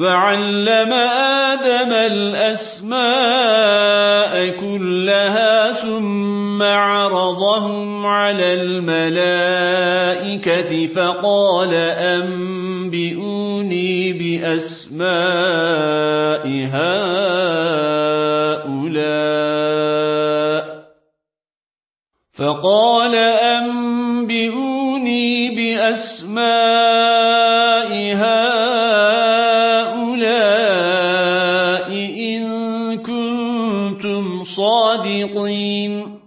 وعلم آدم الأسماء كلها ثم عرضهم على الملائكة فقال أنبئوني بأسماء هؤلاء. فقال أنبئوني بأسماء كنتم صادقين